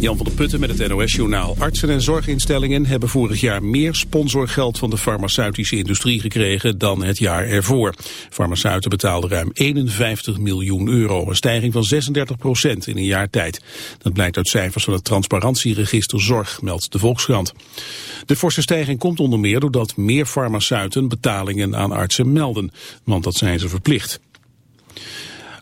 Jan van der Putten met het NOS-journaal. Artsen en zorginstellingen hebben vorig jaar meer sponsorgeld van de farmaceutische industrie gekregen dan het jaar ervoor. Farmaceuten betaalden ruim 51 miljoen euro, een stijging van 36 procent in een jaar tijd. Dat blijkt uit cijfers van het transparantieregister Zorg, meldt de Volkskrant. De forse stijging komt onder meer doordat meer farmaceuten betalingen aan artsen melden, want dat zijn ze verplicht.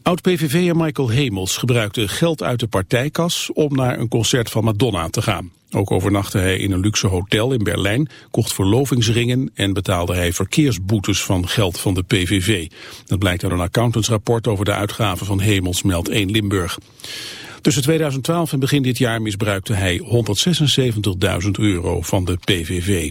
Oud-PVV'er Michael Hemels gebruikte geld uit de partijkas om naar een concert van Madonna te gaan. Ook overnachtte hij in een luxe hotel in Berlijn, kocht verlovingsringen en betaalde hij verkeersboetes van geld van de PVV. Dat blijkt uit een accountantsrapport over de uitgaven van Hemels, meldt 1 Limburg. Tussen 2012 en begin dit jaar misbruikte hij 176.000 euro van de PVV.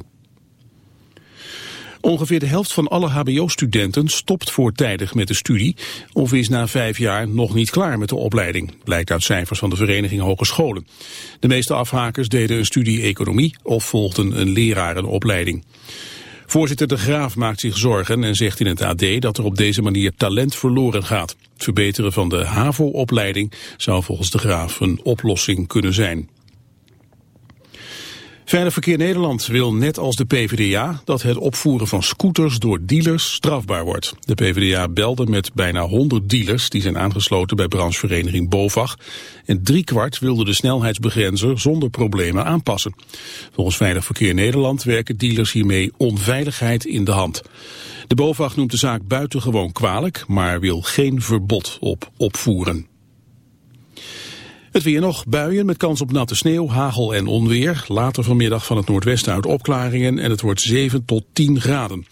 Ongeveer de helft van alle hbo-studenten stopt voortijdig met de studie of is na vijf jaar nog niet klaar met de opleiding, blijkt uit cijfers van de Vereniging Hogescholen. De meeste afhakers deden een studie economie of volgden een lerarenopleiding. Voorzitter De Graaf maakt zich zorgen en zegt in het AD dat er op deze manier talent verloren gaat. Het verbeteren van de HAVO-opleiding zou volgens De Graaf een oplossing kunnen zijn. Veilig Verkeer Nederland wil net als de PvdA dat het opvoeren van scooters door dealers strafbaar wordt. De PvdA belde met bijna 100 dealers die zijn aangesloten bij branchevereniging BOVAG. En driekwart wilde de snelheidsbegrenzer zonder problemen aanpassen. Volgens Veilig Verkeer Nederland werken dealers hiermee onveiligheid in de hand. De BOVAG noemt de zaak buitengewoon kwalijk, maar wil geen verbod op opvoeren. Het weer nog, buien met kans op natte sneeuw, hagel en onweer. Later vanmiddag van het noordwesten uit opklaringen en het wordt 7 tot 10 graden.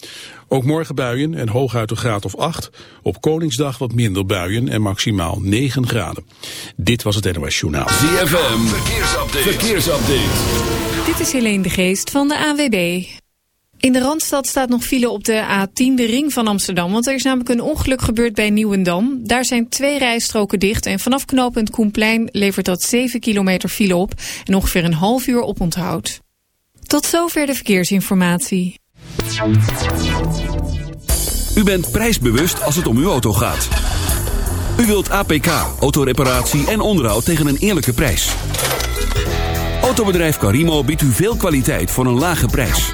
Ook morgen buien en hooguit een graad of 8. Op Koningsdag wat minder buien en maximaal 9 graden. Dit was het NOS Journaal. ZFM, verkeersupdate. verkeersupdate. Dit is Helene de Geest van de AWB. In de Randstad staat nog file op de A10, de ring van Amsterdam. Want er is namelijk een ongeluk gebeurd bij Nieuwendam. Daar zijn twee rijstroken dicht. En vanaf knooppunt Koenplein levert dat 7 kilometer file op. En ongeveer een half uur op onthoud. Tot zover de verkeersinformatie. U bent prijsbewust als het om uw auto gaat. U wilt APK, autoreparatie en onderhoud tegen een eerlijke prijs. Autobedrijf Carimo biedt u veel kwaliteit voor een lage prijs.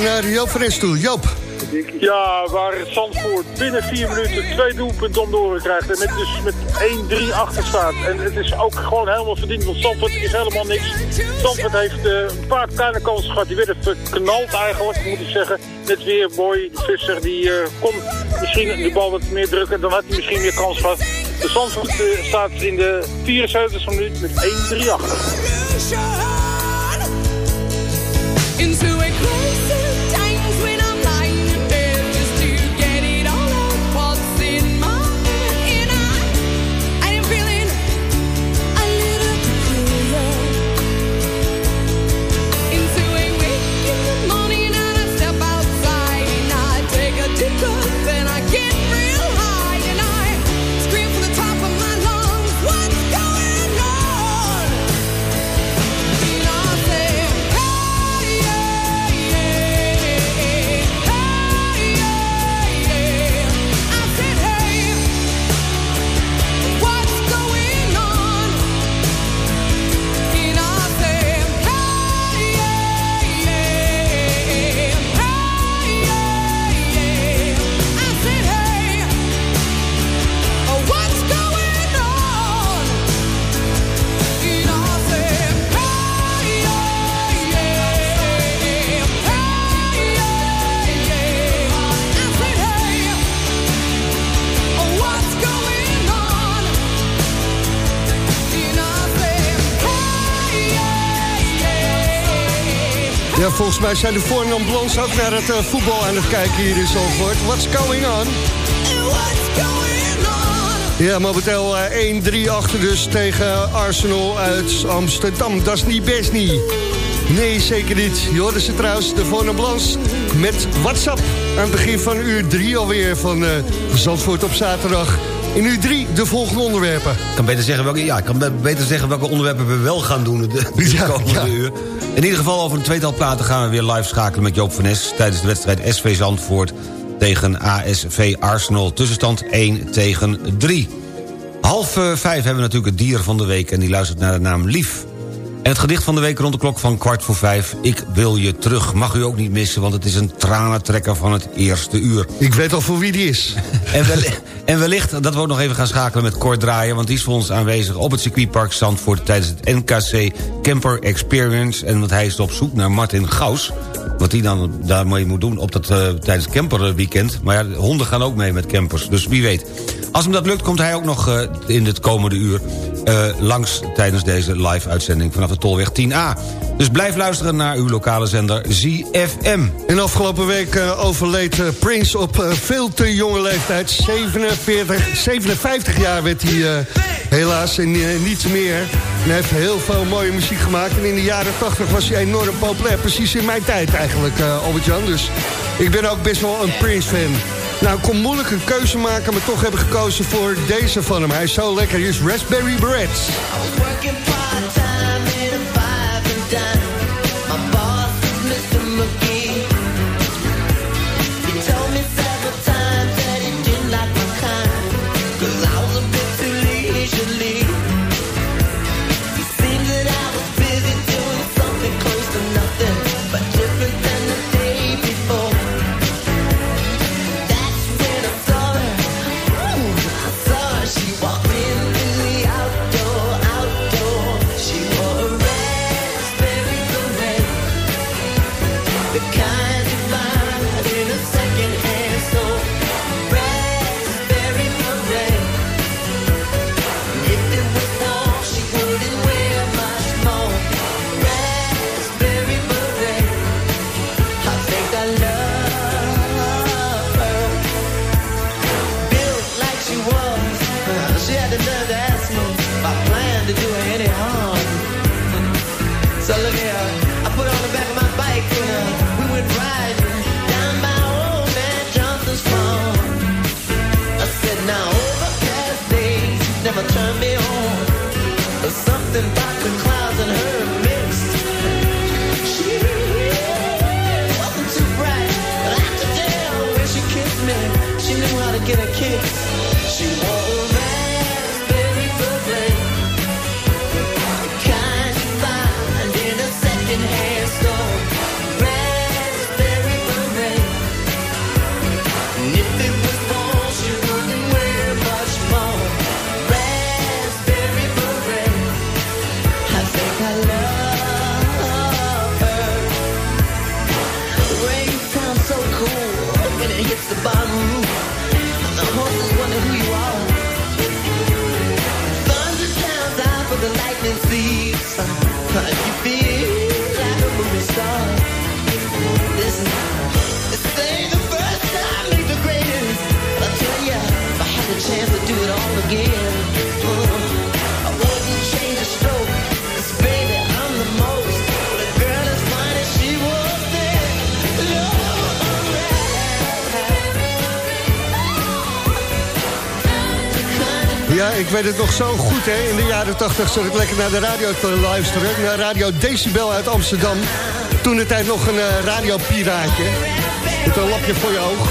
Gaan naar Joop toe. Joop. Ja, waar Zandvoort binnen vier minuten twee doelpunten om de oren krijgt. En met, dus met 1-3 achter staat. En het is ook gewoon helemaal verdiend, want Zandvoort is helemaal niks. Zandvoort heeft eh, een paar kleine kansen gehad. Die werden verknald eigenlijk, moet ik zeggen. Net weer Boy Visser, die eh, kon misschien de bal wat meer drukken. Dan had hij misschien meer kans gehad. De Zandvoort eh, staat in de 74e minuut met 1-3 achter. Into a crisis times Ja, volgens mij zijn de Blons ook naar het eh, voetbal aan het kijken hier in Zandvoort. What's going on? Ja, momenteel eh, 1-3 achter dus tegen Arsenal uit Amsterdam. Dat is niet best niet. Nee, zeker niet. Hoorde ze trouwens, de Blons met WhatsApp. Aan het begin van uur 3 alweer van eh, Zandvoort op zaterdag. In uur 3 de volgende onderwerpen. Ik kan beter zeggen welke, ja, ik kan be- beter zeggen welke onderwerpen we wel gaan doen de, de Ja, komende ja. uur. In ieder geval over een tweetal platen gaan we weer live schakelen met Joop van Nes... tijdens de wedstrijd SV Zandvoort tegen ASV Arsenal. Tussenstand 1 tegen 3. Half eh, vijf hebben we natuurlijk het dier van de week... en die luistert naar de naam Lief. Het gedicht van de week rond de klok van kwart voor vijf... Ik wil je terug. Mag u ook niet missen, want het is een tranentrekker van het eerste uur. Ik weet al voor wie die is. En, wellicht, en wellicht dat we ook nog even gaan schakelen met Kort Draaien... want die is voor ons aanwezig op het circuitpark Zandvoort... tijdens het NKC Camper Experience. En want hij is op zoek naar Martin Gaus. Wat hij dan daarmee moet doen op dat, eh, tijdens camperweekend. Maar ja, de honden gaan ook mee met campers, dus wie weet. Als hem dat lukt, komt hij ook nog eh, in het komende uur... eh, langs tijdens deze live-uitzending vanaf de Tolweg 10A. Dus blijf luisteren naar uw lokale zender ZFM. En afgelopen week overleed Prince op veel te jonge leeftijd. 47, 57 jaar werd hij helaas en niets meer. En hij heeft heel veel mooie muziek gemaakt. En in de jaren 80 was hij enorm populair. Precies in mijn tijd eigenlijk, eh Albert-Jan. Dus ik ben ook best wel een Prince-fan. Nou, ik kon moeilijk een keuze maken, maar toch hebben gekozen voor deze van hem. Hij is zo lekker, hier is Raspberry Beret. see ik weet het nog zo goed, hè. In de jaren 80 zat ik lekker naar de radio te luisteren. Naar Radio Decibel uit Amsterdam. Toen de tijd nog een eh, radiopiraatje. Met een lapje voor je oog.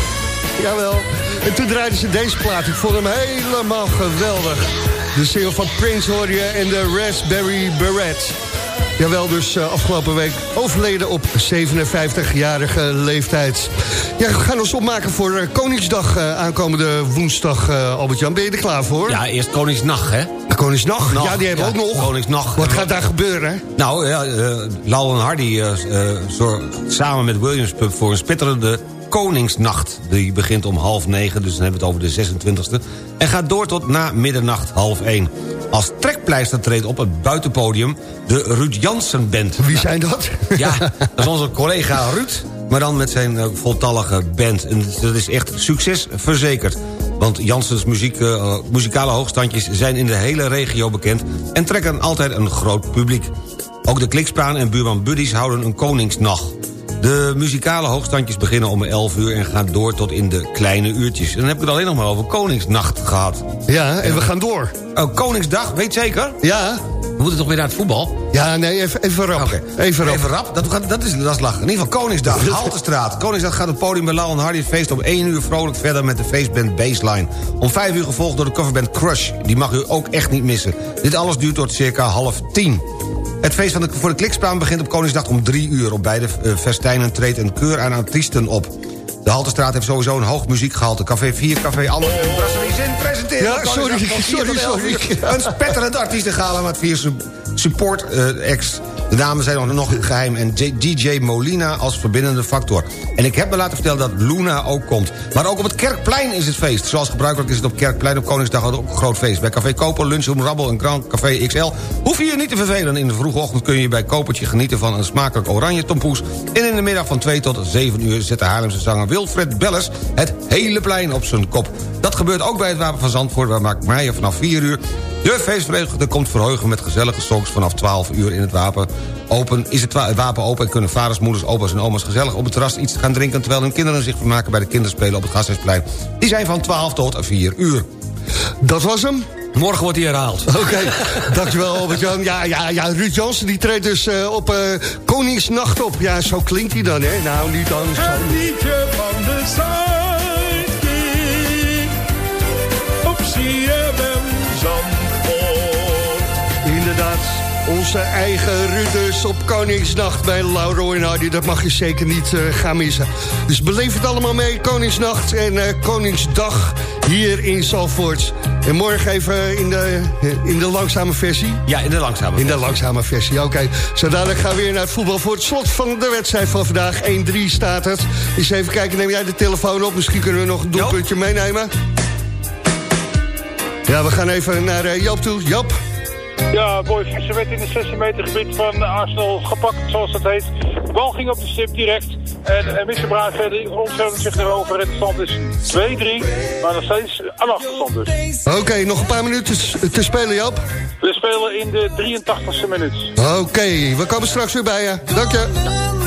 Jawel. En toen draaiden ze deze plaat. Ik vond hem helemaal geweldig. De single van Prince hoor je en de Raspberry Beret. Jawel, dus eh, afgelopen week overleden op 57-jarige leeftijd. Ja, we gaan ons opmaken voor eh, Koningsdag eh, aankomende woensdag, Albert-Jan. Ben je er klaar voor? Ja, eerst Koningsnacht, hè? Koningsnacht? Nacht, ja, die hebben we ja, ook nog. Koningsnacht. Wat gaat daar gebeuren? Nou, ja, uh, Lau en Hardy zorgt samen met Williams Pub voor een spitterende Koningsnacht. Die begint om half negen, dus dan hebben we het over de 26e. En gaat door tot na middernacht, half één. Als trekpleister treedt op het buitenpodium de Ruud Jansen Band. Wie zijn dat? Ja, dat is onze collega Ruud, maar dan met zijn eh, voltallige band. En dat is echt succes verzekerd. Want Janssens muziek, eh, muzikale hoogstandjes zijn in de hele regio bekend... en trekken altijd een groot publiek. Ook de Klikspaan en buurman Buddies houden een koningsnacht. De muzikale hoogstandjes beginnen om 11 uur... en gaan door tot in de kleine uurtjes. En dan heb ik het alleen nog maar over Koningsnacht gehad. Ja, en we gaan door. Oh, Koningsdag, weet zeker? Ja, We moeten toch weer naar het voetbal? ja nee, even, even rap. Even rap. Even rap, dat, dat, is, dat is lachen. In ieder geval Koningsdag, Haltestraat. Koningsdag gaat op het podium bij Lau en Hardy het feest om 1 uur vrolijk verder met de feestband Baseline. Om 5 uur gevolgd door de coverband Crush. Die mag u ook echt niet missen. Dit alles duurt tot circa half 10. Het feest van de, voor de Klikspaan begint op Koningsdag om 3 uur. Op beide eh, festijnen treedt een keur aan artiesten op. De Haltestraat heeft sowieso een hoog muziekgehalte. Café 4, Café Anders en Brasserie Zin presenteren... Ja, sorry, van 4 tot sorry, 11 uur sorry. Een spetterend artiestengala met vier su- support eh, acts. De namen zijn nog- nog geheim en DJ Molina als verbindende factor. En ik heb me laten vertellen dat Luna ook komt. Maar ook op het Kerkplein is het feest. Zoals gebruikelijk is het op Kerkplein op Koningsdag ook een groot feest. Bij Café Koper, Lunchroom Rabbel en Grand Café XL... hoef je je niet te vervelen. In de vroege ochtend kun je bij Kopertje genieten van een smakelijk oranje tompoes. En in de middag van 2 tot 7 uur zet de Haarlemse zanger Wilfred Bellers... het hele plein op zijn kop. Dat gebeurt ook bij het Wapen van Zandvoort... waar Mark Meijer vanaf 4 uur de feestverenigde komt verheugen met gezellige songs vanaf 12 uur in het wapen. Open, is het, wa- het wapen open en kunnen vaders, moeders, opa's en oma's gezellig op het terras iets gaan drinken... terwijl hun kinderen zich vermaken bij de kinderspelen op het Gasthuisplein. Die zijn van 12 tot 4 uur. Dat was hem. Morgen wordt hij herhaald. Oké, dankjewel Albert-Jan. Ja, ja, ja, Ruud Jansen die treedt dus eh, op eh, Koningsnacht op. Ja, zo klinkt hij dan, hè? Nou, niet dan. Zo. Het liedje van de Zuidkiek op CFM Zandvoort. Inderdaad, onze eigen Ruud dus op Koningsnacht bij Lauro en Hardy. Dat mag je zeker niet eh, gaan missen. Dus beleef het allemaal mee, Koningsnacht en eh, Koningsdag hier in Zalvoort. En morgen even in de, in de langzame versie. Ja, in de langzame. In de langzame versie, oké. Zo dadelijk gaan we weer naar het voetbal voor het slot van de wedstrijd van vandaag. 1-3 staat het. Eens even kijken, neem jij de telefoon op? Misschien kunnen we nog een doelpuntje meenemen. Ja, we gaan even naar eh, Joop toe. Joop. Ja, Boy Visser werd in het 16 meter gebied van Arsenal gepakt, zoals dat heet. De bal ging op de stip direct. En, en Mr. Braat ontzettend zich erover. En de stand is 2-3, maar nog steeds een achterstand dus. Oké, nog een paar minuten te- spelen, Joop. We spelen in de 83ste minuut. Oké, we komen straks weer bij je. Dank je.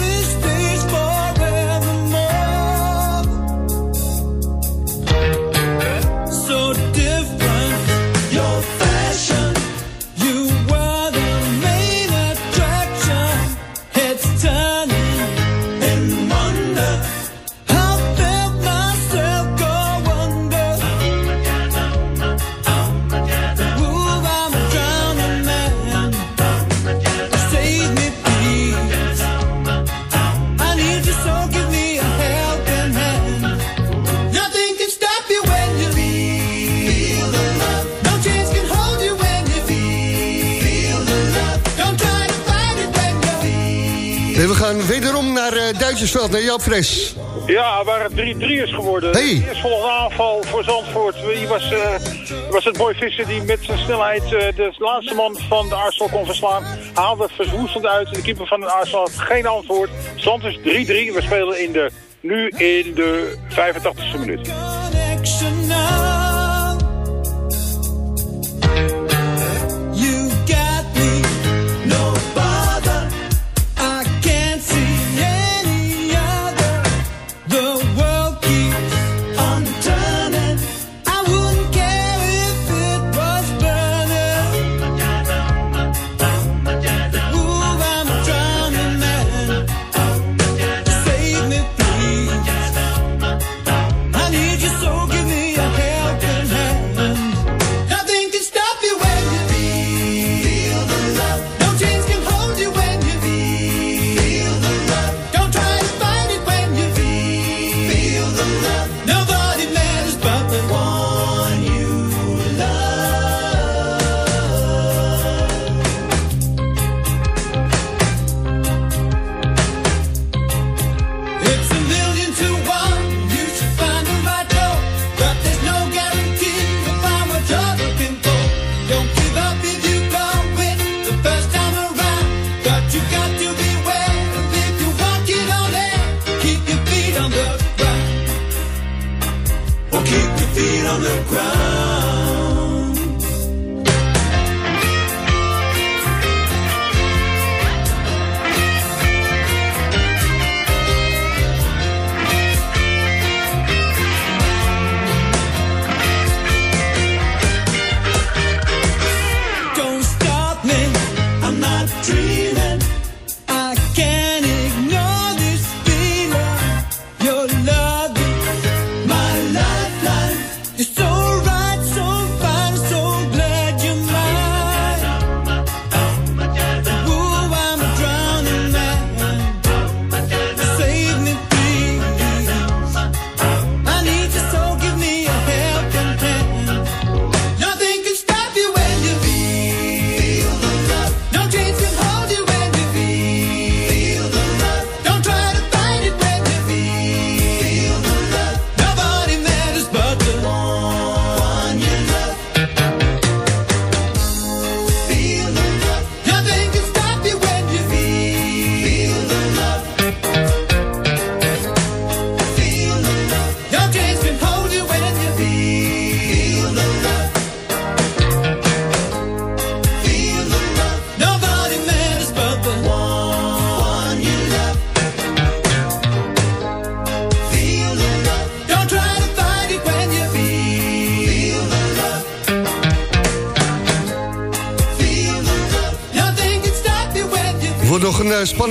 Naar Jan Ja, waar het 3-3 is geworden. Hey. De eerstvolgende aanval voor Zandvoort. Hier was, eh, was het Boy Visser die met zijn snelheid eh, de laatste man van de Arsenal kon verslaan. Haalde verwoestend uit. De keeper van de Arsenal had geen antwoord. Zand is 3-3. We spelen in de, nu in de 85e minuut.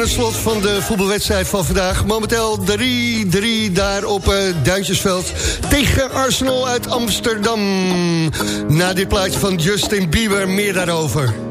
het slot van de voetbalwedstrijd van vandaag. Momenteel 3-3 daar op eh, uh, Duitsersveld tegen Arsenal uit Amsterdam. Na dit plaatje van Justin Bieber meer daarover.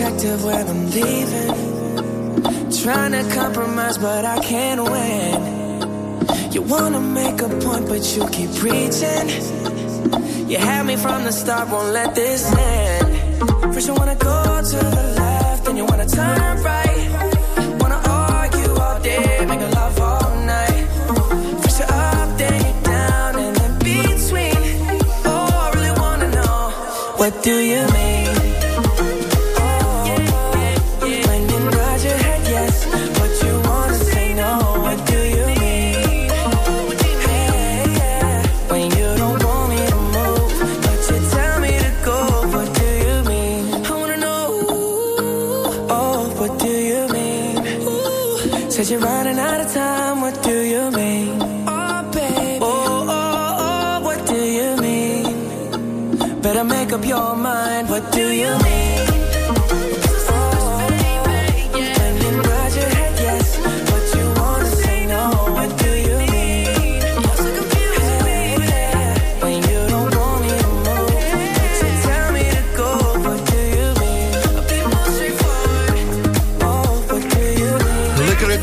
Protective when I'm leaving. Trying to compromise, but I can't win. You wanna make a point, but you keep preaching. You had me from the start, won't let this end. First you wanna go to the left, then you wanna turn right. Wanna argue all day, make love all night. First you're up, then you're down, and in between. Oh, I really wanna know, what do you mean?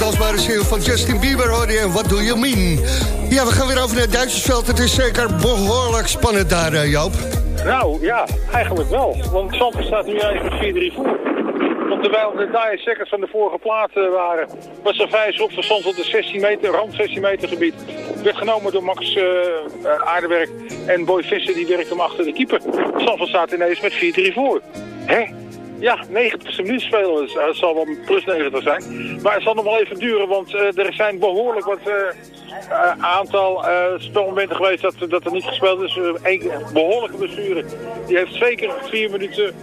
Dansbare single van Justin Bieber hoor je en What Do You Mean? Ja, we gaan weer over naar het Duitsersveld. Het is zeker behoorlijk spannend daar, eh, Joop. Nou, ja, eigenlijk wel. Want Zandvoort staat nu eigenlijk met 4-3 voor. Want terwijl de die seconds van de vorige plaat eh, waren, was er vijf op verstand op de 16 meter, rand 16 meter gebied. Werd genomen door Max eh, Aardewerk en Boy Visser, die werkt hem achter de keeper. Zandvoort staat ineens met 4-3 voor. Hè? Ja, 90 minuten spelen, dus, eh, het zal wel plus 90 zijn. Maar het zal nog wel even duren, want eh, er zijn behoorlijk wat eh, aantal spelmomenten geweest dat, dat er niet gespeeld is. Een behoorlijke blessure. Die heeft zeker vier minuten,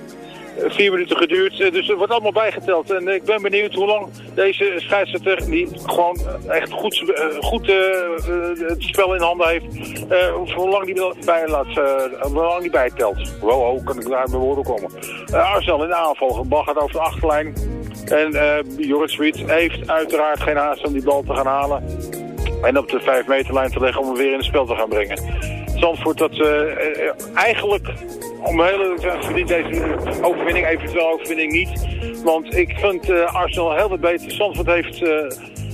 vier minuten geduurd. Eh, dus er wordt allemaal bijgeteld. En ik ben benieuwd hoe lang deze scheidsrechter, die gewoon echt goed, eh, goed eh, eh, het spel in handen heeft, eh, hoe lang die bij laat, eh, hoe lang die bijtelt. Wow, wow, kan ik daar bij woorden komen. Eh, Arsenal in aanval. De gaat over de achterlijn. En eh Jorrit Smit heeft uiteraard geen haast om die bal te gaan halen. En op de 5 meterlijn te leggen om hem weer in het spel te gaan brengen. Zandvoort dat eh, eh, eigenlijk om heel eerlijk te zijn verdient deze overwinning, eventueel overwinning niet. Want ik vind eh, Arsenal heel wat beter. Zandvoort heeft eh,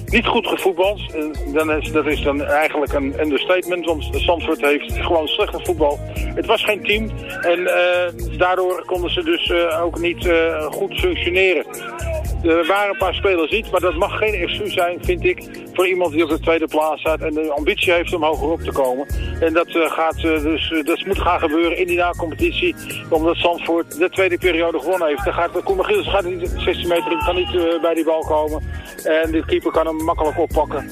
niet goed gevoetbald. Dan is, dat is dan eigenlijk een understatement, want Zandvoort heeft gewoon slecht voetbal. Het was geen team en eh, daardoor konden ze dus ook niet goed functioneren. Er waren een paar spelers niet, maar dat mag geen excuus zijn, vind ik, voor iemand die op de tweede plaats staat en de ambitie heeft om hoger op te komen. En dat, eh, gaat, eh, dus, eh, dat moet gaan gebeuren in die na-competitie, omdat Zandvoort de tweede periode gewonnen heeft. Dan gaat, Koen gaat niet 16 meter, in, kan niet eh, bij die bal komen. En de keeper kan hem makkelijk oppakken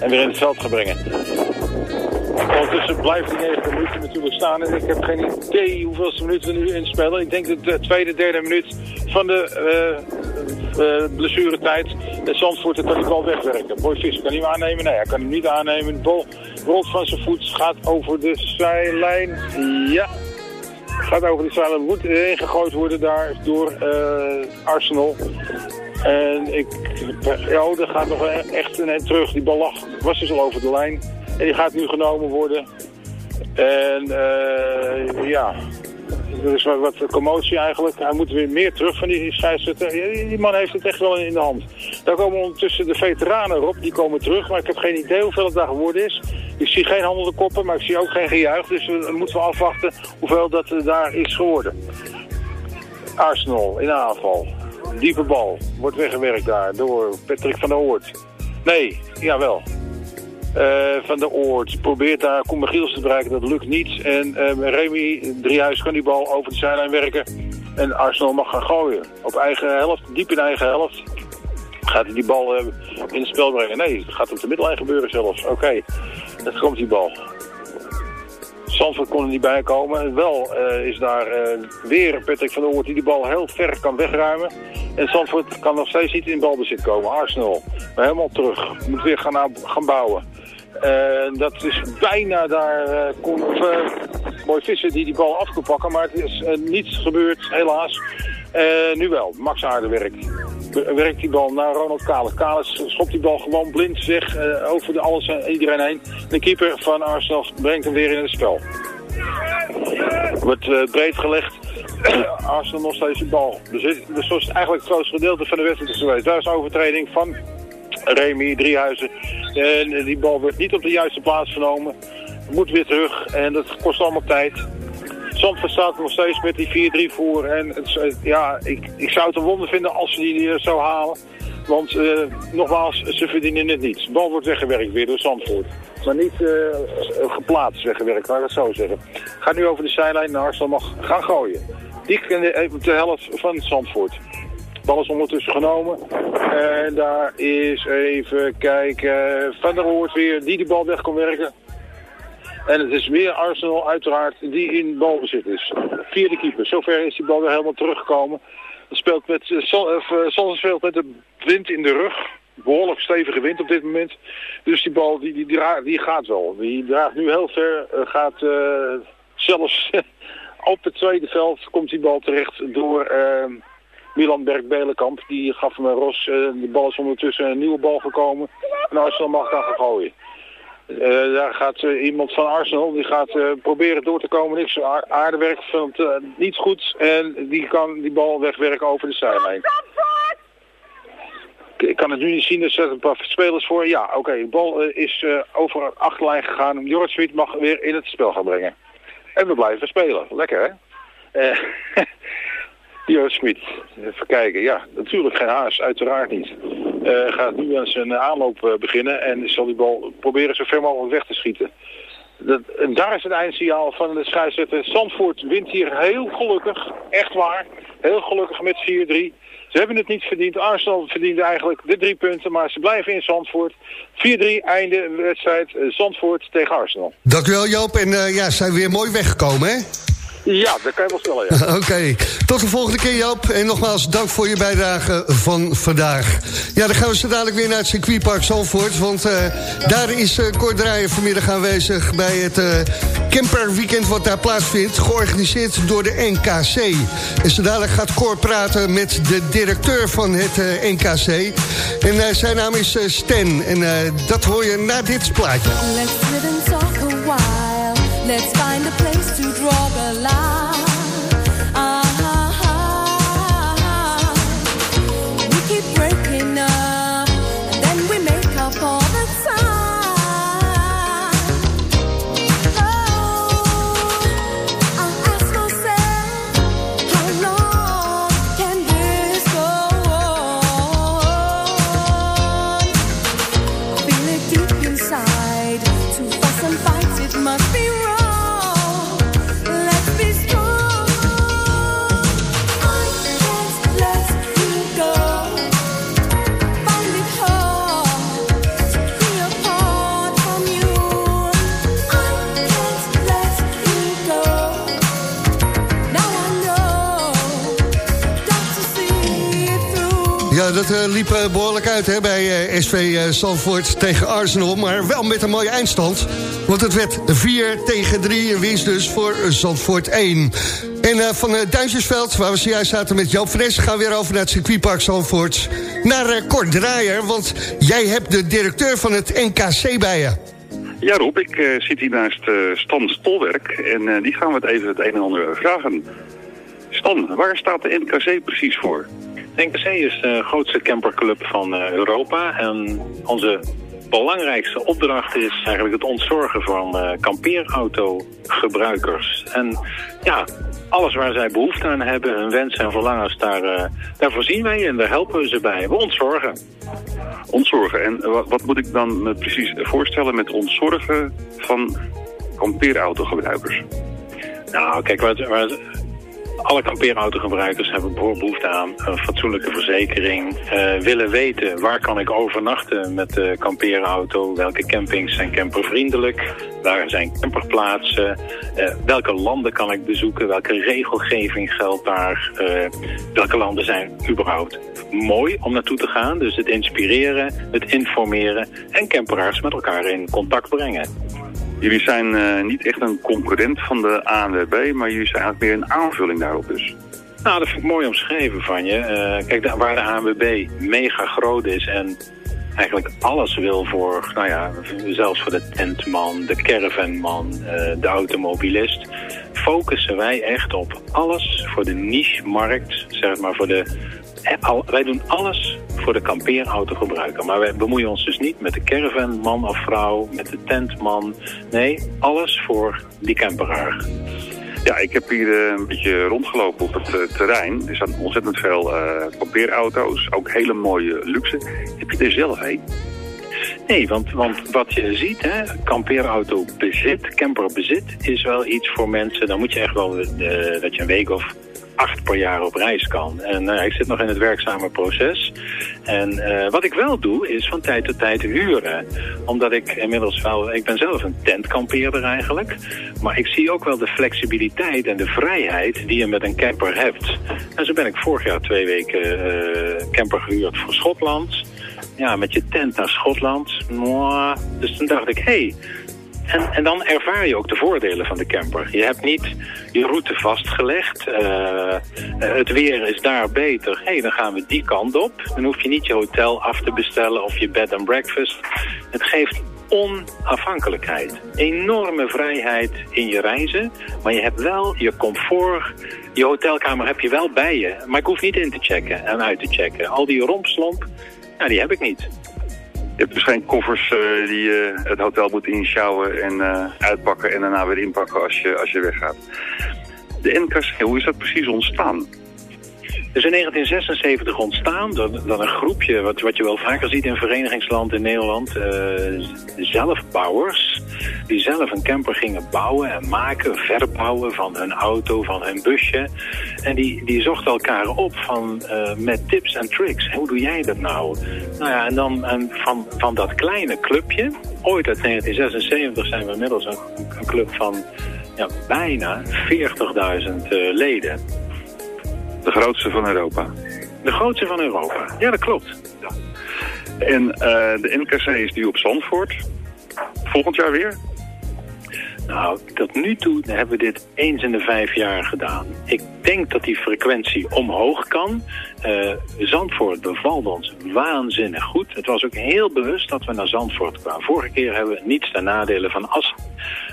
en weer in het veld gaan brengen. Ondertussen blijft die 90 minuten natuurlijk staan en ik heb geen idee hoeveelste minuten we nu inspelen. Ik denk dat de tweede, derde minuut van de eh, blessuretijd. En Zandvoort kan die bal wegwerken. Boy Visser kan hij hem aannemen? Nee, hij kan hem niet aannemen. De bal rolt van zijn voet, gaat over de zijlijn. Ja, gaat over de zijlijn. Moet ingegooid worden daar door eh, Arsenal. En ik, ja, er gaat nog echt een terug. Die bal lag, was dus al over de lijn. En die gaat nu genomen worden. En eh, ja, er is wat, commotie eigenlijk. Hij moet weer meer terug van die scheidsrechter. Die man heeft het echt wel in de hand. Daar komen ondertussen de veteranen op. Die komen terug, maar ik heb geen idee hoeveel het daar geworden is. Ik zie geen handen koppen, maar ik zie ook geen gejuich. Dus we moeten we afwachten hoeveel dat er daar is geworden. Arsenal in aanval. Diepe bal. Wordt weggewerkt daar door Patrick van der Hoort. Nee, jawel. Eh, van der Oort probeert daar Koen Michiels te bereiken. Dat lukt niet. En eh, Remy Driehuis kan die bal over de zijlijn werken. En Arsenal mag gaan gooien. Op eigen helft, diep in eigen helft. Gaat hij die bal eh, in het spel brengen? Nee, het gaat op de middellijn gebeuren zelfs. Oké, dat komt die bal. Zandvoort kon er niet bij komen. En wel eh, is daar eh, weer Patrick van der Oort die de bal heel ver kan wegruimen. En Zandvoort kan nog steeds niet in balbezit komen. Arsenal, maar helemaal terug. Moet weer gaan, aan- gaan bouwen. En dat is bijna daar eh kon, eh, Mooi Visser die die bal af kon pakken. Maar het is eh, niet gebeurd, helaas. Eh, nu wel, Max Aardewerk. werkt die bal naar Ronald Kalis. Kalis schopt die bal gewoon blind weg eh, over de alles en iedereen heen. De keeper van Arsenal brengt hem weer in het spel. Wordt eh, breed gelegd. Arsenal nog steeds de bal. Dus, dus eigenlijk het grootste gedeelte van de wedstrijd geweest. Daar is overtreding van Remy Driehuizen. En die bal werd niet op de juiste plaats genomen. Moet weer terug en dat kost allemaal tijd. Zandvoort staat nog steeds met die 4-3 voor. En ja, ik, ik zou het een wonder vinden als ze die eh, zou halen. Want eh, nogmaals, ze verdienen het niet. De bal wordt weggewerkt weer door Zandvoort. Maar niet eh, geplaatst weggewerkt, laat ik het zo zeggen. Gaat nu over de zijlijn naar Arsenal mag gaan gooien. Die de, de helft van Zandvoort. Bal is ondertussen genomen. En daar is even kijken. Van der Hoort weer, die de bal weg kon werken. En het is weer Arsenal uiteraard die in balbezit is. Vierde keeper. Zover is die bal weer helemaal teruggekomen. Speelt met, uh, Son, speelt met de wind in de rug. Behoorlijk stevige wind op dit moment. Dus die bal die, die, die gaat wel. Die draagt nu heel ver. Gaat zelfs op het tweede veld komt die bal terecht door ehm, Milan Berg-Belenkamp. Die gaf hem een ros. de bal is ondertussen een nieuwe bal gekomen. En Arsenal mag daar gaan gooien. Uh, daar gaat uh, iemand van Arsenal, die gaat proberen door te komen. Niks aardewerk vindt niet goed en die kan die bal wegwerken over de zijlijn. Ik kan het nu niet zien, er zetten een paar spelers voor. Ja, oké, de bal is over de achterlijn gegaan. Jorrit mag weer in het spel gaan brengen. En we blijven spelen. Lekker, hè? Jorrit Smit, even kijken. Ja, natuurlijk geen haas, uiteraard niet. Uh, gaat nu aan zijn aanloop uh, beginnen en zal die bal proberen zo ver mogelijk weg te schieten. Dat, en daar is het eindsignaal van de scheidsrechter. Zandvoort wint hier heel gelukkig, echt waar, heel gelukkig met 4-3. Ze hebben het niet verdiend. Arsenal verdiende eigenlijk de drie punten, maar ze blijven in Zandvoort. 4-3, einde wedstrijd Zandvoort tegen Arsenal. Dank u wel Joop en uh, ja, zijn weer mooi weggekomen hè? Ja, dat kan je wel stellen, ja. Oké, okay. tot de volgende keer Joop. En nogmaals, dank voor je bijdrage van vandaag. Ja, dan gaan we zo dadelijk weer naar het circuitpark Zalvoort. Want uh, daar is uh, Kort Draaien vanmiddag aanwezig bij het uh, camperweekend wat daar plaatsvindt. Georganiseerd door de NKC. En zo dadelijk gaat Cor praten met de directeur van het NKC. En zijn naam is Stan. En dat hoor je na dit plaatje. Let's sit and talk a while. Let's find a place liep uh, behoorlijk uit hè, bij uh, SV uh, Zandvoort tegen Arsenal. Maar wel met een mooie eindstand. Want het werd 4 tegen 3. Een winst dus voor Zandvoort 1. En van uh, Duintjesveld, waar we zojuist zaten met Joop Fres... gaan we weer over naar het circuitpark Zandvoort. Naar uh, Kort Draaier, want jij hebt de directeur van het NKC bij je. Ja Rob, ik zit hier naast Stan Stolwerk en die gaan we het even het een en ander vragen. Stan, waar staat de NKC precies voor? NKC is de grootste camperclub van Europa en onze belangrijkste opdracht is eigenlijk het ontzorgen van uh, kampeerautogebruikers. En ja, alles waar zij behoefte aan hebben, hun wensen en verlangens, daar, uh, daar voorzien wij en daar helpen we ze bij. We ontzorgen. Ontzorgen. En wat, wat moet ik dan me precies voorstellen met ontzorgen van kampeerautogebruikers? Nou, kijk, waar, waar, alle kampeerautogebruikers hebben behoefte aan een fatsoenlijke verzekering. Uh, willen weten waar kan ik overnachten met de kampeerauto. Welke campings zijn campervriendelijk. Waar zijn camperplaatsen. Uh, welke landen kan ik bezoeken. Welke regelgeving geldt daar. Uh, welke landen zijn überhaupt mooi om naartoe te gaan. Dus het inspireren, het informeren en camperaars met elkaar in contact brengen. Jullie zijn uh, niet echt een concurrent van de ANWB, maar jullie zijn eigenlijk meer een aanvulling daarop dus. Nou, dat vind ik mooi omschreven van je. Eh, kijk, waar de ANWB mega groot is en eigenlijk alles wil voor, nou ja, zelfs voor de tentman, de caravanman, eh, de automobilist, focussen wij echt op alles voor de niche-markt, zeg maar voor de... eh, Wij doen alles voor de kampeerautogebruiker. Maar wij bemoeien ons dus niet met de caravanman of vrouw, met de tentman. Nee, alles voor die camperaar. Ja, ik heb hier eh, een beetje rondgelopen op het eh, terrein. Er staan ontzettend veel kampeerauto's, ook hele mooie luxe. Heb je er zelf een? Nee, want, want wat je ziet, hè, kampeerauto bezit, camperbezit, is wel iets voor mensen. Dan moet je echt wel dat je een week of acht per jaar op reis kan. En eh, ik zit nog in het werkzame proces. En eh, wat ik wel doe, is van tijd tot tijd huren. Omdat ik inmiddels wel, ik ben zelf een tentkampeerder eigenlijk. Maar ik zie ook wel de flexibiliteit en de vrijheid die je met een camper hebt. En zo ben ik vorig jaar twee weken eh, camper gehuurd voor Schotland ja, met je tent naar Schotland. Mwah. Dus toen dacht ik, hé. Hey. En, en dan ervaar je ook de voordelen van de camper. Je hebt niet je route vastgelegd. eh, het weer is daar beter. Hé, hey, dan gaan we die kant op. Dan hoef je niet je hotel af te bestellen of je bed and breakfast. Het geeft onafhankelijkheid. Enorme vrijheid in je reizen. Maar je hebt wel je comfort. Je hotelkamer heb je wel bij je. Maar ik hoef niet in te checken en uit te checken. Al die rompslomp, nou, die heb ik niet. Je hebt dus geen koffers eh, die je het hotel moet inschouwen en eh, uitpakken en daarna weer inpakken als je, als je weggaat. De NKC, hoe is dat precies ontstaan? Is in 1976 ontstaan door een groepje, wat, wat je wel vaker ziet in verenigingsland in Nederland. eh, zelfbouwers, die zelf een camper gingen bouwen en maken, verbouwen van hun auto, van hun busje. En die, die zochten elkaar op van, eh, met tips en tricks. Hoe doe jij dat nou? Nou ja, en dan en van, van dat kleine clubje, ooit uit 1976 zijn we inmiddels een, een club van ja, bijna 40.000 eh, leden. De grootste van Europa. De grootste van Europa. Ja, dat klopt. En eh, de NKC is nu op Zandvoort. Volgend jaar weer? Nou, tot nu toe hebben we dit eens in de vijf jaar gedaan. Ik denk dat die frequentie omhoog kan. Eh, Zandvoort bevalt ons waanzinnig goed. Het was ook heel bewust dat we naar Zandvoort kwamen. Vorige keer hebben we niets ten nadele van Assen.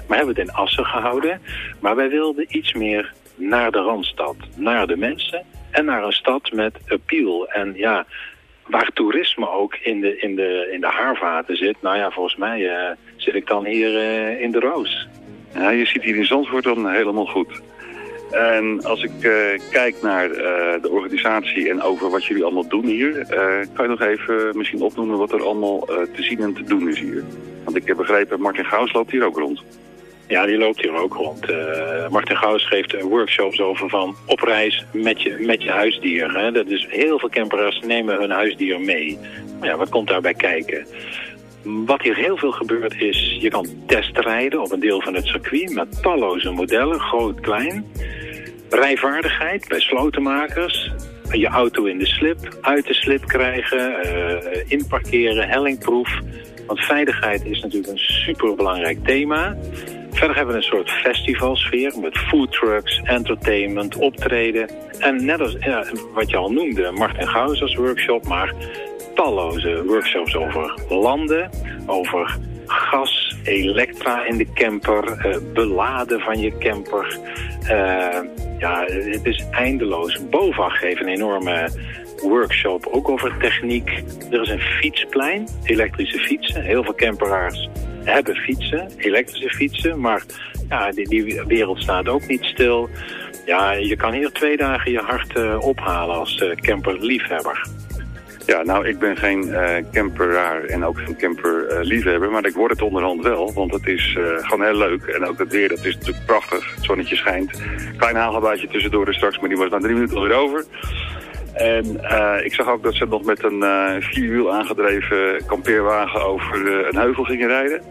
Maar hebben we het in Assen gehouden. Maar wij wilden iets meer naar de Randstad. Naar de mensen. En naar een stad met appeal. En ja, waar toerisme ook in de, in de, in de haarvaten zit. Nou ja, volgens mij eh, zit ik dan hier eh, in de roos. Ja, je ziet hier in Zandvoort dan helemaal goed. En als ik eh, kijk naar de organisatie en over wat jullie allemaal doen hier... kan je nog even misschien opnoemen wat er allemaal te zien en te doen is hier? Want ik heb begrepen, Martin Gauws loopt hier ook rond. Ja, die loopt hier ook rond. Eh, Martin Gauws geeft eh, workshops over van op reis met je, met je huisdier. Hè? Dat is, heel veel camperaars nemen hun huisdier mee. Maar ja, wat komt daarbij kijken? Wat hier heel veel gebeurt is, je kan testrijden op een deel van het circuit met talloze modellen, groot, klein. Rijvaardigheid bij slotenmakers. Je auto in de slip, uit de slip krijgen, eh, inparkeren, hellingproef. Want veiligheid is natuurlijk een superbelangrijk thema. Verder hebben we een soort festivalsfeer met foodtrucks, entertainment, optreden. En net als wat je al noemde, Martin als workshop, maar talloze workshops over landen, over gas, elektra in de camper, eh, beladen van je camper. Eh, ja, het is eindeloos. BOVAG geeft een enorme workshop, ook over techniek. Er is een fietsplein, elektrische fietsen. Heel veel camperaars hebben fietsen, elektrische fietsen. Maar ja, die, wereld staat ook niet stil. Ja, je kan hier twee dagen je hart eh, ophalen als eh, camperliefhebber. Ja, nou, ik ben geen eh, camperaar en ook geen camperliefhebber, maar ik word het onderhand wel, want het is gewoon heel leuk. En ook het weer, dat is natuurlijk prachtig. Het zonnetje schijnt. Klein hagelbuitje tussendoor straks, maar die was na drie minuten alweer over. En eh, ik zag ook dat ze nog met een eh vierwiel aangedreven kampeerwagen over eh, een heuvel gingen rijden.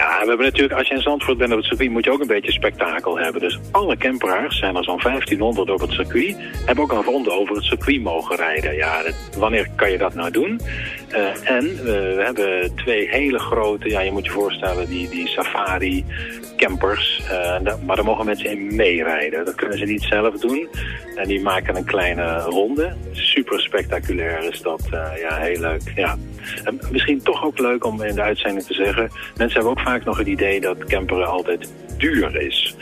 Ja, we hebben natuurlijk, als je in Zandvoort bent op het circuit, moet je ook een beetje spektakel hebben. Dus alle camperaars, zijn er zo'n 1500 op het circuit, hebben ook een ronde over het circuit mogen rijden. Ja, wanneer kan je dat nou doen? Eh, en eh, we hebben twee hele grote, ja, je moet je voorstellen, die, die safari campers. eh, maar daar mogen mensen in meerijden. Dat kunnen ze niet zelf doen. En die maken een kleine ronde. Super spectaculair is dat. ja, heel leuk. Ja. En misschien toch ook leuk om in de uitzending te zeggen. Mensen hebben ook vaak nog het idee dat camperen altijd duur is.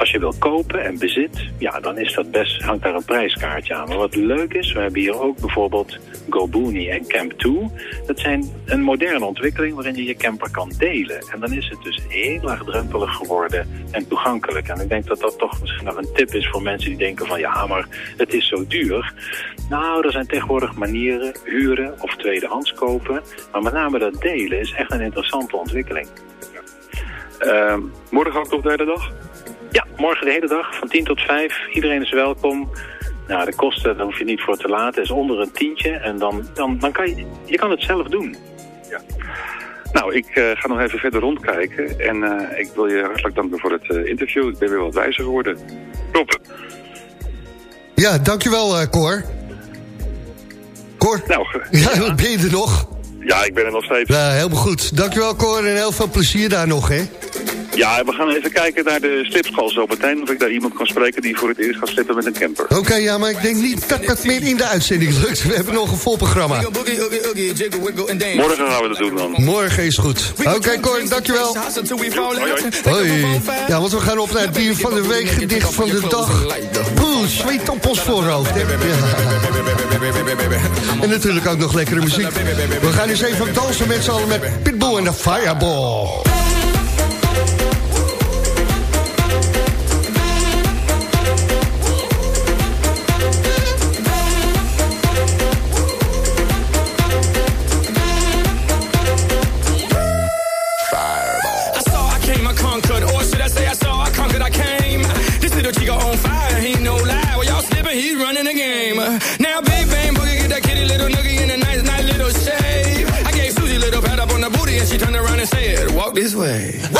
Als je wil kopen en bezit, ja, dan is dat best, hangt daar een prijskaartje aan. Maar wat leuk is, we hebben hier ook bijvoorbeeld GoBooney en Camp 2. Dat zijn een moderne ontwikkeling waarin je je camper kan delen. En dan is het dus heel laagdrempelig geworden en toegankelijk. En ik denk dat dat toch misschien nog een tip is voor mensen die denken van... ja, maar het is zo duur. Nou, er zijn tegenwoordig manieren, huren of tweedehands kopen. Maar met name dat delen is echt een interessante ontwikkeling. Ehm, morgen ook nog de hele dag? Ja, morgen de hele dag van 10 tot 5. Iedereen is welkom. Nou, de kosten, daar hoef je niet voor te laten, is onder een tientje. En dan, dan, dan kan je, je kan het zelf doen. Nou, ik eh, ga nog even verder rondkijken. En eh, ik wil je hartelijk danken voor het eh, interview. Ik ben weer wat wijzer geworden. Top. Ja, dankjewel eh Cor. Cor? Nou, Ja, ben je er nog? ja, ik ben er nog steeds. Ja, helemaal goed. Dankjewel Cor en heel veel plezier daar nog, hè? Ja, we gaan even kijken naar de slipschool zo meteen. Of ik daar iemand kan spreken die voor het eerst gaat slippen met een camper. Oké, ja, maar ik denk niet dat dat meer in de uitzending lukt. We hebben nog een vol programma. Morgen gaan we dat doen dan. Morgen is goed. Oké, Cor, dankjewel. Hoi. Ja, want we gaan op naar het dier van de week, gedicht van de dag. Oeh, zweet op ons voorhoofd. Ja. En natuurlijk ook nog lekkere muziek. We gaan eens even dansen met z'n allen met Pitbull en de Fireball. his way.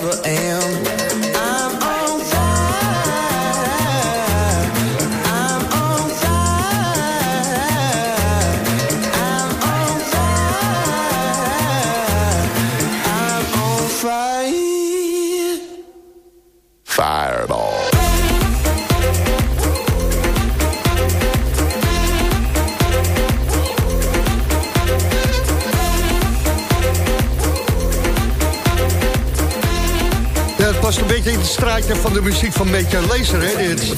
Never am. Het straatje van de muziek van Beetje Laser, hè, dit.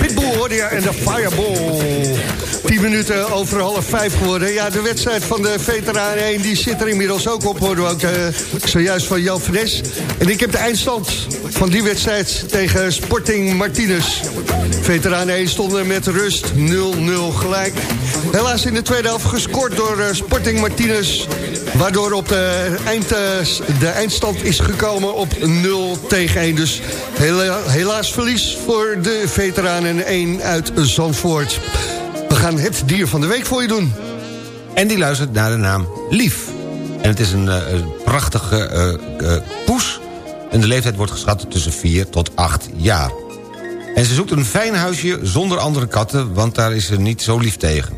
Pitbull hoorde je en de Fireball. 10 minuten over half vijf geworden. Ja, de wedstrijd van de Veteraan 1, die zit er inmiddels ook op, hoorden we ook eh, zojuist van Jan Fres. En ik heb de eindstand van die wedstrijd tegen Sporting Martinez. Veteraan 1 stonden met rust 0-0 gelijk. Helaas in de tweede helft gescoord door eh, Sporting Martinez... waardoor op de, eind, eh, de eindstand is gekomen op 0 tegen 1. Dus hela- helaas verlies voor de Veteranen 1 uit Zandvoort. We gaan het dier van de week voor je doen. En die luistert naar de naam Lief. En het is een, eh, prachtige eh, poes. En de leeftijd wordt geschat tussen 4 tot 8 jaar. En ze zoekt een fijn huisje zonder andere katten... want daar is ze niet zo lief tegen.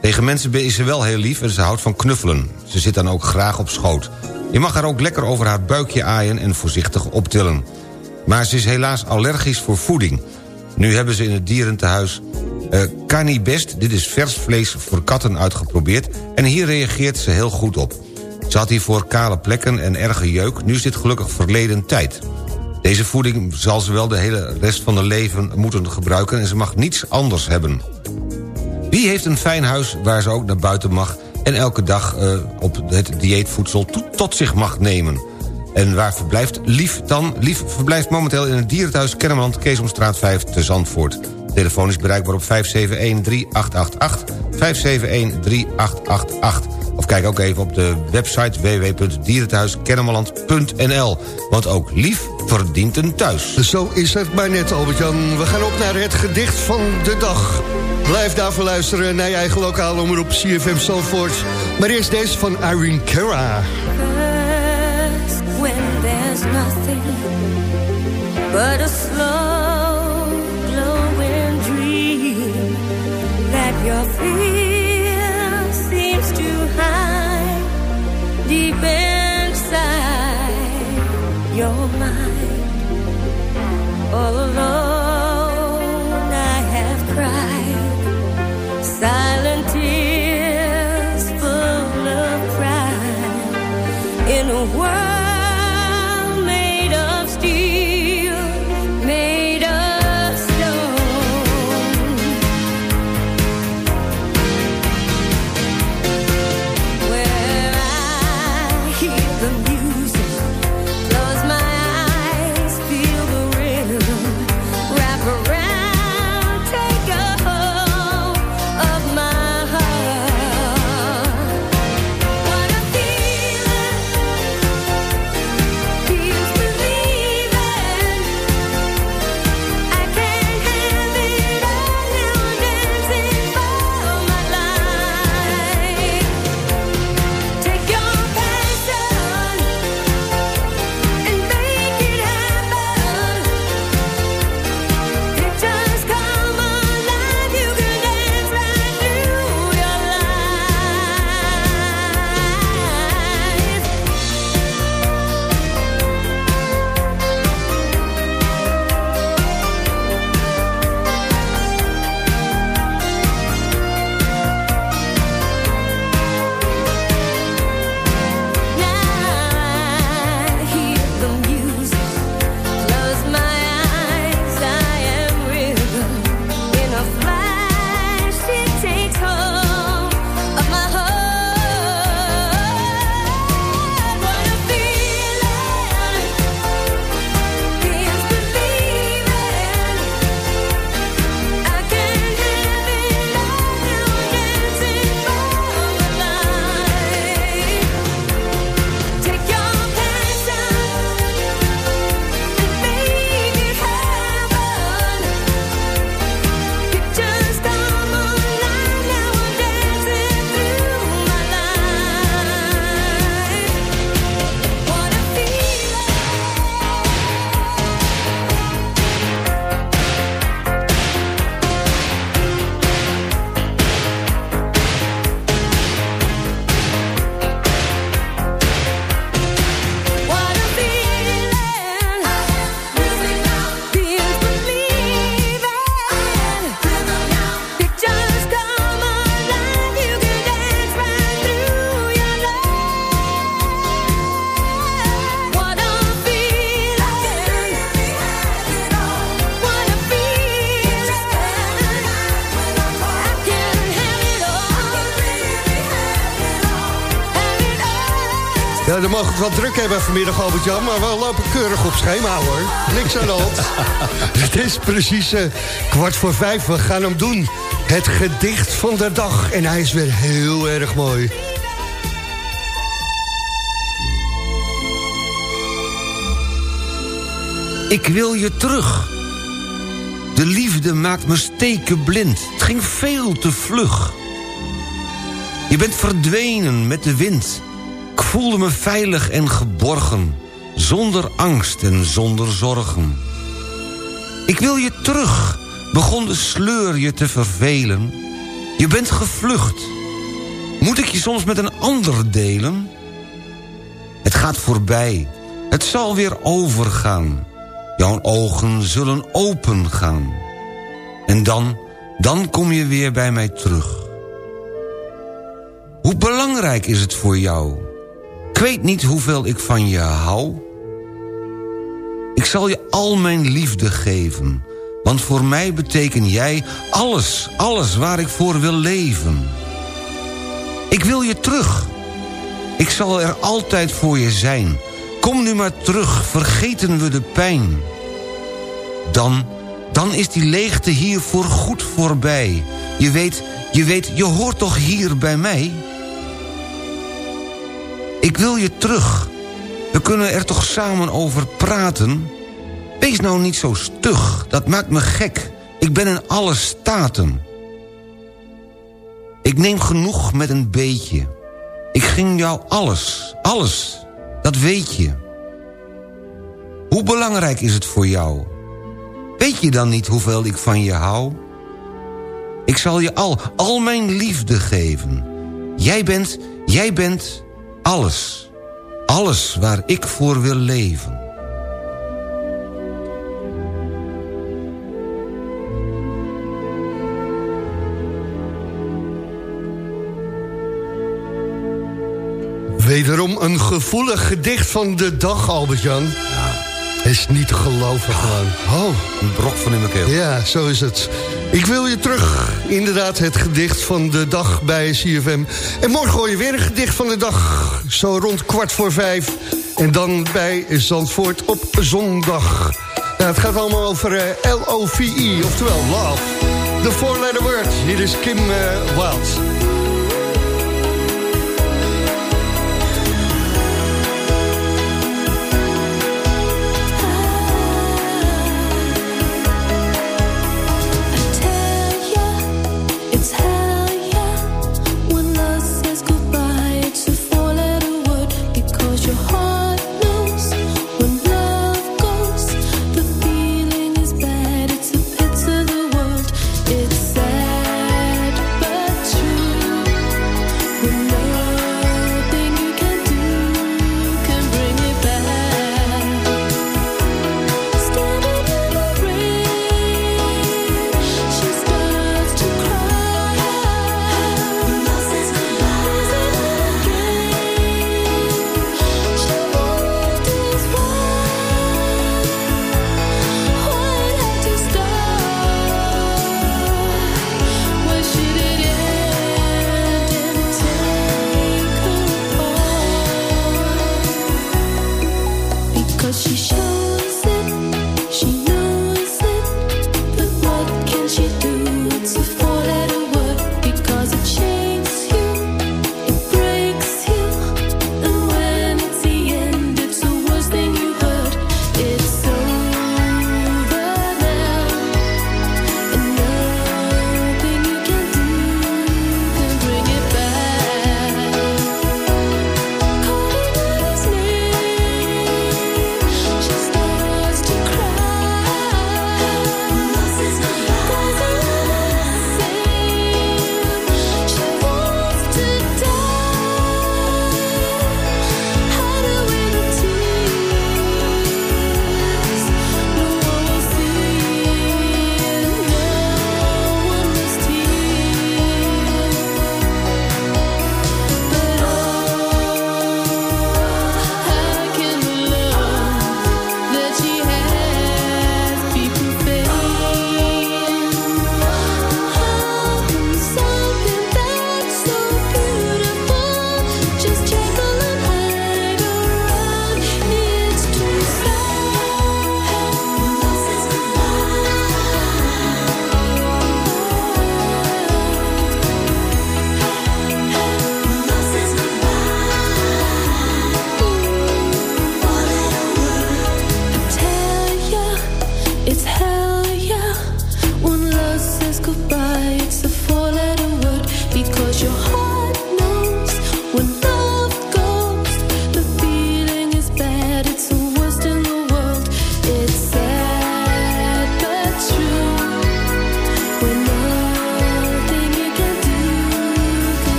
Tegen mensen is ze wel heel lief en ze houdt van knuffelen. Ze zit dan ook graag op schoot. Je mag haar ook lekker over haar buikje aaien en voorzichtig optillen. Maar ze is helaas allergisch voor voeding. Nu hebben ze in het dierentehuis uh, Canibest... dit is vers vlees voor katten uitgeprobeerd... en hier reageert ze heel goed op. Ze had hiervoor kale plekken en erge jeuk... nu is dit gelukkig verleden tijd. Deze voeding zal ze wel de hele rest van haar leven moeten gebruiken... en ze mag niets anders hebben. Wie heeft een fijn huis waar ze ook naar buiten mag... en elke dag uh, op het dieetvoedsel tot zich mag nemen? En waar verblijft Lief dan? Lief verblijft momenteel in het dierenthuis Kennemerland... Keesomstraat 5 te Zandvoort. Telefoon is bereikbaar op 571-3888, 571-3888. Of kijk ook even op de website www.dierenthuiskennemerland.nl. Want ook Lief verdient een thuis. Zo is het maar net, Albert-Jan. We gaan op naar het gedicht van de dag. Blijf daarvoor luisteren naar je eigen lokale omroep CFM Zandvoort. Maar eerst deze van Irene Cara. When there's nothing but a slow glowing dream that your fear seems to hide deep inside your mind. All alone, Ja, dan mogen we het wel druk hebben vanmiddag, Albert-Jan... maar we lopen keurig op schema, hoor. Niks aan de hand. Het is precies eh, kwart voor vijf. We gaan hem doen. Het gedicht van de dag. En hij is weer heel erg mooi. Ik wil je terug. De liefde maakt me steken blind. Het ging veel te vlug. Je bent verdwenen met de wind. Ik voelde me veilig en geborgen, zonder angst en zonder zorgen. Ik wil je terug, begon de sleur je te vervelen. Je bent gevlucht. Moet ik je soms met een ander delen? Het gaat voorbij, het zal weer overgaan. Jouw ogen zullen open gaan. En dan, dan kom je weer bij mij terug. Hoe belangrijk is het voor jou? Ik weet niet hoeveel ik van je hou. Ik zal je al mijn liefde geven. Want voor mij beteken jij alles, alles waar ik voor wil leven. Ik wil je terug. Ik zal er altijd voor je zijn. Kom nu maar terug, vergeten we de pijn. Dan, dan is die leegte hier voor goed voorbij. Je weet, je weet, je hoort toch hier bij mij? Ik wil je terug. We kunnen er toch samen over praten? Wees nou niet zo stug, dat maakt me gek. Ik ben in alle staten. Ik neem genoeg met een beetje. Ik ging jou alles, alles, dat weet je. Hoe belangrijk is het voor jou? Weet je dan niet hoeveel ik van je hou? Ik zal je al, al mijn liefde geven. Jij bent, jij bent alles. Alles waar ik voor wil leven. Wederom een gevoelig gedicht van de dag, Albert-Jan. Is niet te geloven gewoon. Oh. Een brok van in mijn keel. Ja, zo is het. Ik wil je terug. Inderdaad, het gedicht van de dag bij CFM. En morgen gooi je weer een gedicht van de dag. Zo rond kwart voor vijf. En dan bij Zandvoort op zondag. Nou, het gaat allemaal over eh, L-O-V-E, oftewel love. De four-letter word. Hier is Kim eh, Wild.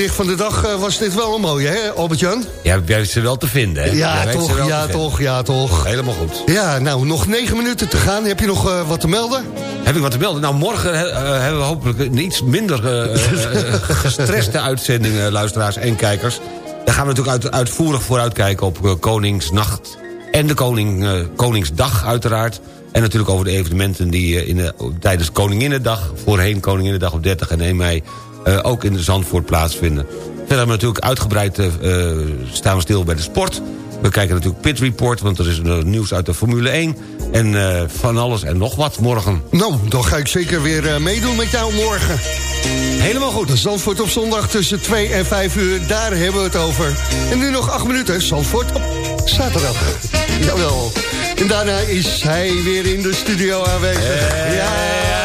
Gedicht van de dag eh, was dit wel een mooie, hè, Albert-Jan? Ja, jij ze wel te vinden, hè? Ja, ze toch, ja, toch, ja, toch. Helemaal goed. Ja, nou, nog negen minuten te gaan. Heb je nog eh, wat te melden? Heb ik wat te melden? Nou, morgen eh, hebben we hopelijk een iets minder eh, gestreste uitzending, luisteraars en kijkers. Daar gaan we natuurlijk uit, uitvoerig vooruitkijken op Koningsnacht en de Koning, Koningsdag uiteraard. En natuurlijk over de evenementen die in de, tijdens Koninginnedag... voorheen Koninginnedag op 30 en 1 mei... eh, ook in de Zandvoort plaatsvinden. Verder hebben we natuurlijk uitgebreid eh, eh, staan we stil bij de sport. We kijken natuurlijk Pit Report, want er is nieuws uit de Formule 1. En van alles en nog wat morgen. Nou, dan ga ik zeker weer meedoen met jou morgen. Helemaal goed. Zandvoort op zondag tussen 2 en 5 uur, daar hebben we het over. En nu nog 8 minuten, Zandvoort op zaterdag. Jawel. En daarna is hij weer in de studio aanwezig. Ja,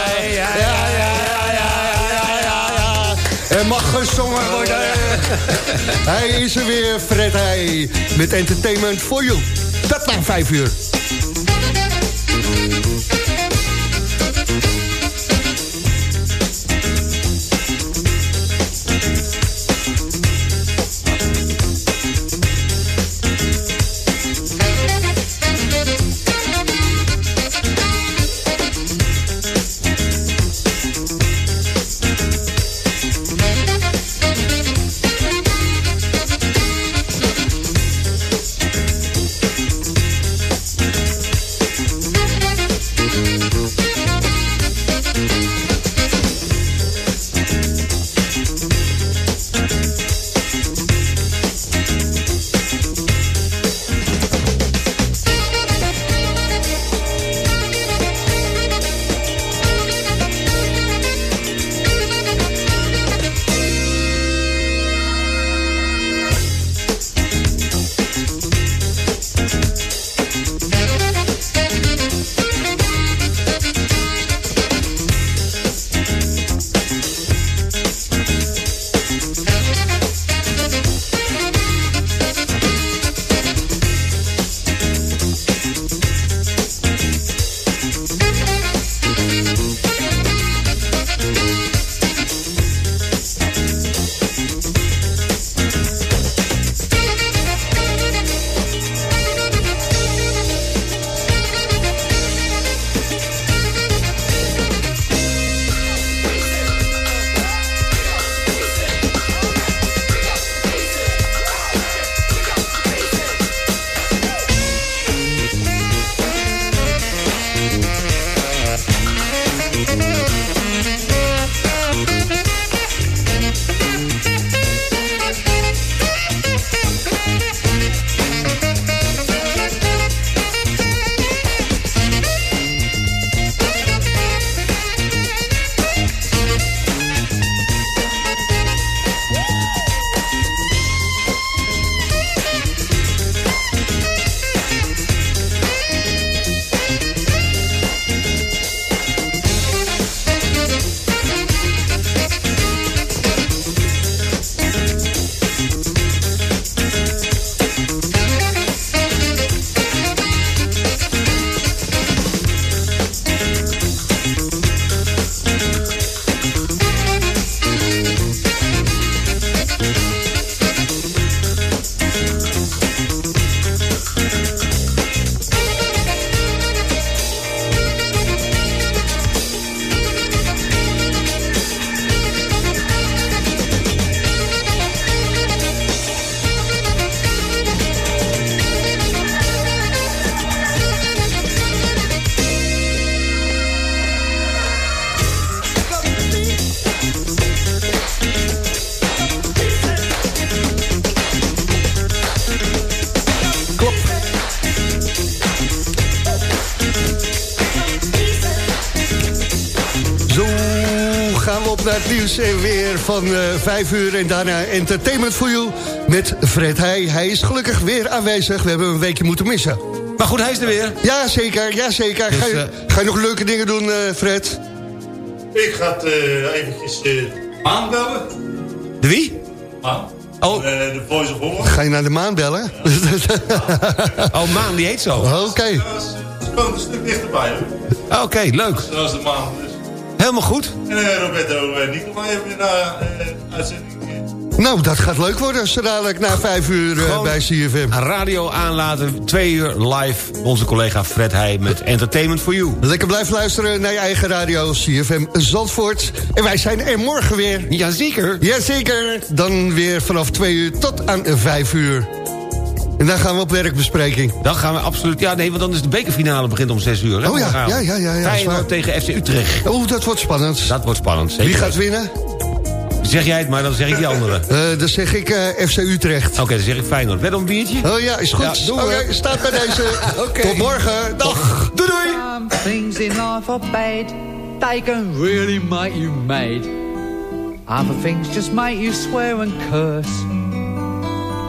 Er mag gezongen worden. Hij is er weer, Fred Heij. Met Entertainment for You. Dat na 5 uur. Van eh 5 uur. En daarna Entertainment for You met Fred Heij. Hij is gelukkig weer aanwezig. We hebben hem een weekje moeten missen. Maar goed, hij is er weer. Ja, zeker. Ja, zeker. Dus, ga, je, eh, ga je nog leuke dingen doen, eh, Fred? Ik ga het eh, eventjes eh Maan bellen. De wie? Maan. Oh. Eh, de Voice of Holland. Ga je naar de maan bellen? oh, Maan, die heet zo. Oké. Woont een stuk dichterbij hoor. Oké, leuk. Zoals de maan dus. Helemaal goed. En eh, Roberto uh, Nicolai hebben we na eh, uitzending eh, Nou, dat gaat leuk worden zo dadelijk na vijf uur Gewoon bij CFM. Radio aanlaten, twee uur live. Onze collega Fred Heij met Entertainment for You. Lekker blijven luisteren naar je eigen radio, CFM Zandvoort. En wij zijn er morgen weer. Jazeker. Jazeker. Dan weer vanaf twee uur tot aan vijf uur. En dan gaan we op werkbespreking. Dan gaan we absoluut... Ja, nee, want dan is de bekerfinale begint om 6 uur. Hè, Oh ja, ja, ja, ja, ja, Feyenoord tegen FC Utrecht. Oh, dat wordt spannend. Dat wordt spannend. Zeker. Wie gaat winnen? Zeg jij het maar, dan zeg ik die andere. Oké, Eh, dan zeg ik eh, FC Utrecht. dan zeg ik Feyenoord. Wed op een biertje? Oh ja, is goed. Ja, Oké, staat bij deze. Oké. Tot morgen. Dag. Doei doei. Some things in life are bad. They can really make you mad. Other things just make you swear and curse.